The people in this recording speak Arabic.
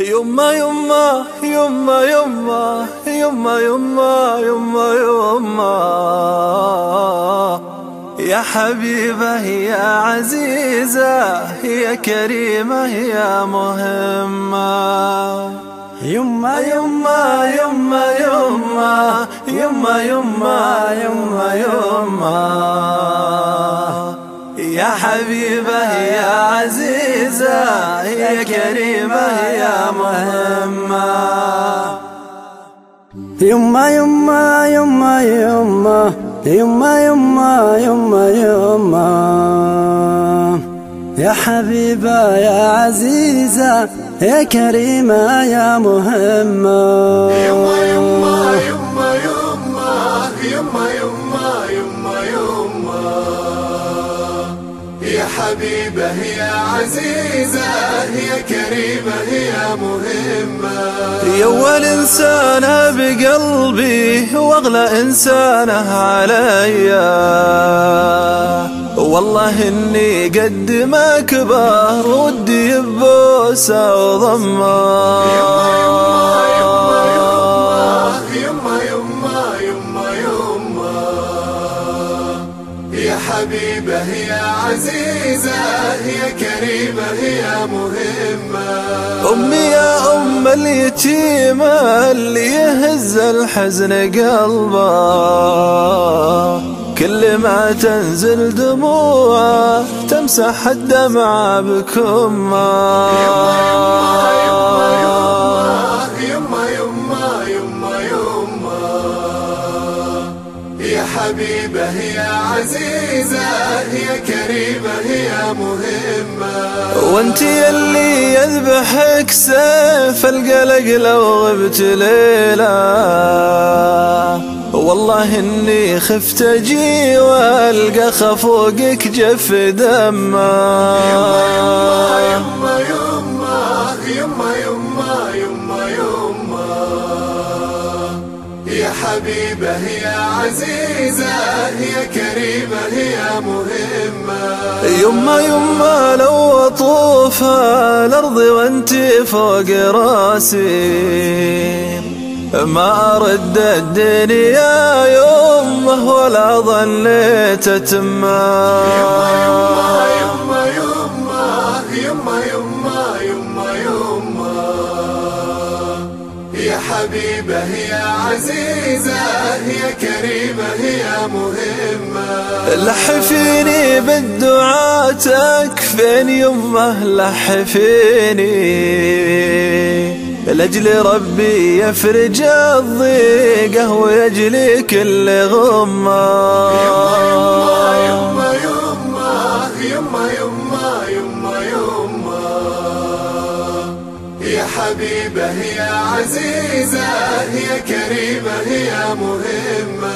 يما يما يما يما يما يما يما يما يا حبيبة يا عزيزة يا كريمة يا مهمة يما يما يما يما يما يما يما يما يا حبيبة يا عزيزة يا كريمة يا مهمة يما يما يما يما يما يما يما يما يا حبيبة يا عزيزة يا كريمة يا مهمة يما يما يما يما يما يما يما حبيبة يا عزيزة يا كريمة يا مهمة. يا أول إنسانة بقلبي وأغلى إنسانة عليا والله إني قد ما كبر ودي ببوسة وضمة. يا حبيبة يا عزيزة يا كريمة يا مهمة. أمي يا أم اليتيمة اللي يهز الحزن قلبه. كل ما تنزل دموعه تمسح الدمعة بكمه. حبيبة يا عزيزة يا كريمة يا مهمة. وانت يلي يذبحك سيف القلق لو غبت ليلة. والله إني خفت أجي وألقى خفوقك جف دمه. يما يما يما يما يما يما يا حبيبة يا عزيزة يا كريمة يا مهمة. يما يما لو اطوف الأرض وأنت فوق راسي. ما أرد الدنيا يمه ولا ظنيت تما. يا حبيبة يا عزيزة يا كريمة يا مهمة. لحفيني بالدعاء تكفين يمه لحفيني. لأجل ربي يفرج الضيقة ويجلي كل غمة. حبيبة هي عزيزة هي كريمة هي مهمة.